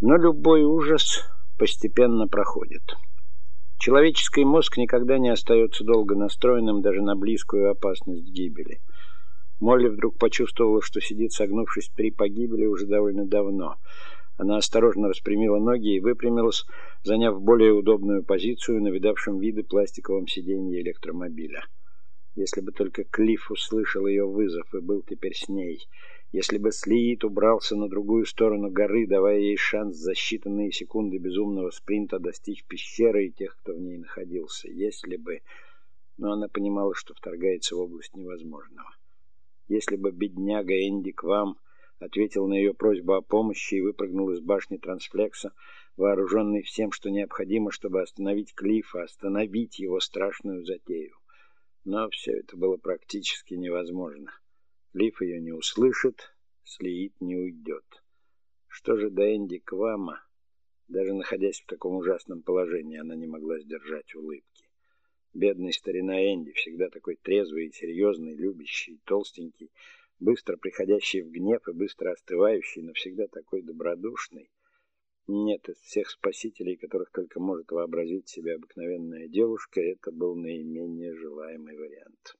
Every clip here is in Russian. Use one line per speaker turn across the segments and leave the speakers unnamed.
Но любой ужас постепенно проходит. Человеческий мозг никогда не остается долго настроенным даже на близкую опасность гибели. Молли вдруг почувствовала, что сидит согнувшись при погибели уже довольно давно. Она осторожно распрямила ноги и выпрямилась, заняв более удобную позицию на видавшем виды пластиковом сиденье электромобиля. Если бы только Клифф услышал ее вызов и был теперь с ней. Если бы Слиит убрался на другую сторону горы, давая ей шанс за считанные секунды безумного спринта достичь пещеры и тех, кто в ней находился. Если бы... Но она понимала, что вторгается в область невозможного. Если бы бедняга Энди Квам ответил на ее просьбу о помощи и выпрыгнул из башни трансфлекса, вооруженный всем, что необходимо, чтобы остановить Клифа, остановить его страшную затею. Но все это было практически невозможно. Лив ее не услышит, Слиит не уйдет. Что же до Энди Квама? Даже находясь в таком ужасном положении, она не могла сдержать улыбки. Бедный старина Энди, всегда такой трезвый и серьезный, любящий, толстенький, быстро приходящий в гнев и быстро остывающий, но всегда такой добродушный. Нет, из всех спасителей, которых только может вообразить себе обыкновенная девушка, это был наименее желаемый вариант.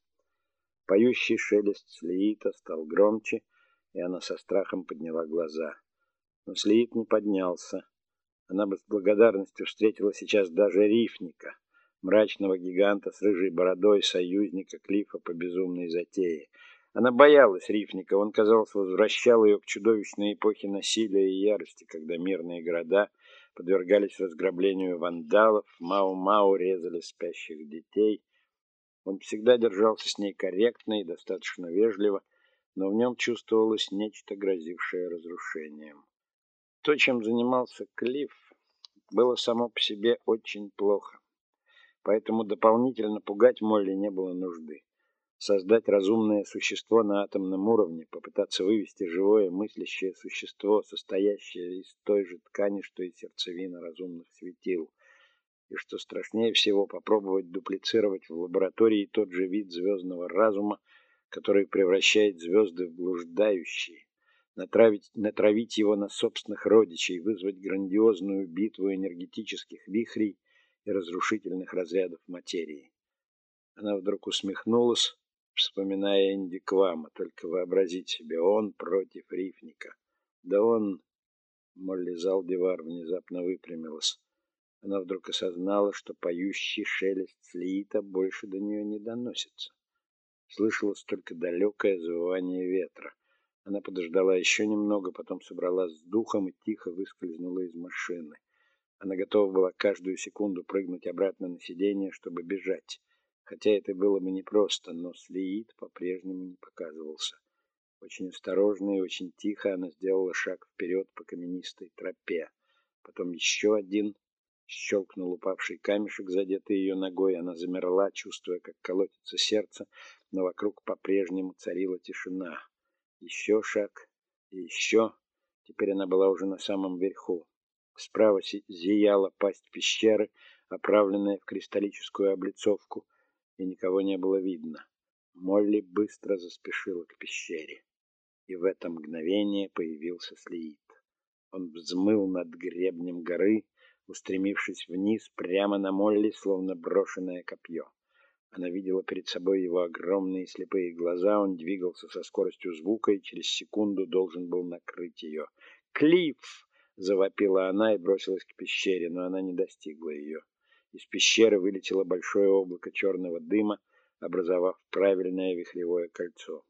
Поющий шелест Слиита стал громче, и она со страхом подняла глаза. Но Слиит не поднялся. Она бы с благодарностью встретила сейчас даже рифника, мрачного гиганта с рыжей бородой, союзника Клифа по безумной затее. Она боялась рифника, он, казалось, возвращал ее к чудовищной эпохе насилия и ярости, когда мирные города подвергались разграблению вандалов, Мау-Мау резали спящих детей, он всегда держался с ней корректно и достаточно вежливо, но в нем чувствовалось нечто, грозившее разрушением. То, чем занимался Клифф, было само по себе очень плохо, поэтому дополнительно пугать Молли не было нужды. Создать разумное существо на атомном уровне, попытаться вывести живое мыслящее существо, состоящее из той же ткани, что и сердцевина разумных светил — и, что страшнее всего, попробовать дуплицировать в лаборатории тот же вид звездного разума, который превращает звезды в блуждающие, натравить, натравить его на собственных родичей, вызвать грандиозную битву энергетических вихрей и разрушительных разрядов материи. Она вдруг усмехнулась, вспоминая Энди Квама, только вообразить себе, он против рифника. Да он... Молли Залдивар внезапно выпрямилась. Она вдруг осознала, что поющий шелест слиита больше до нее не доносится. Слышалось только далекое завывание ветра. Она подождала еще немного, потом собралась с духом и тихо выскользнула из машины. Она готова была каждую секунду прыгнуть обратно на сиденье, чтобы бежать. Хотя это было бы непросто, но Слиит по-прежнему не показывался. Очень осторожно и очень тихо она сделала шаг вперед по каменистой тропе. Потом еще один, Щелкнул упавший камешек, задетый ее ногой. Она замерла, чувствуя, как колотится сердце, но вокруг по-прежнему царила тишина. Еще шаг, и еще. Теперь она была уже на самом верху. Справа зияла пасть пещеры, оправленная в кристаллическую облицовку, и никого не было видно. Молли быстро заспешила к пещере. И в это мгновение появился Слиит. Он взмыл над гребнем горы, устремившись вниз прямо на Молли, словно брошенное копье. Она видела перед собой его огромные слепые глаза, он двигался со скоростью звука и через секунду должен был накрыть ее. «Клифф!» — завопила она и бросилась к пещере, но она не достигла ее. Из пещеры вылетело большое облако черного дыма, образовав правильное вихревое кольцо.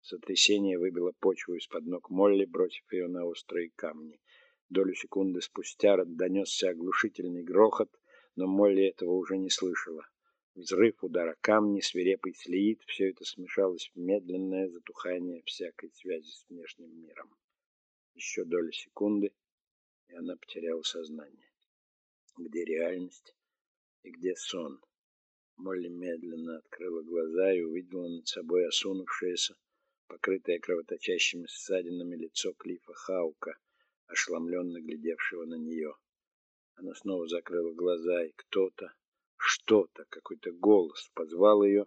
Сотрясение выбило почву из-под ног Молли, бросив ее на острые камни. Долю секунды спустя донесся оглушительный грохот, но Молли этого уже не слышала. Взрыв, удара камни, свирепый слиит — все это смешалось в медленное затухание всякой связи с внешним миром. Еще доля секунды, и она потеряла сознание. Где реальность и где сон? Молли медленно открыла глаза и увидела над собой осунувшееся, покрытое кровоточащими ссадинами лицо Клифа Хаука — ошеломленно глядевшего на нее. Она снова закрыла глаза, и кто-то, что-то, какой-то голос позвал ее,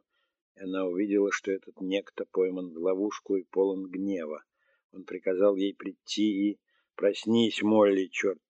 и она увидела, что этот некто пойман в ловушку и полон гнева. Он приказал ей прийти и Проснись, Молли, черт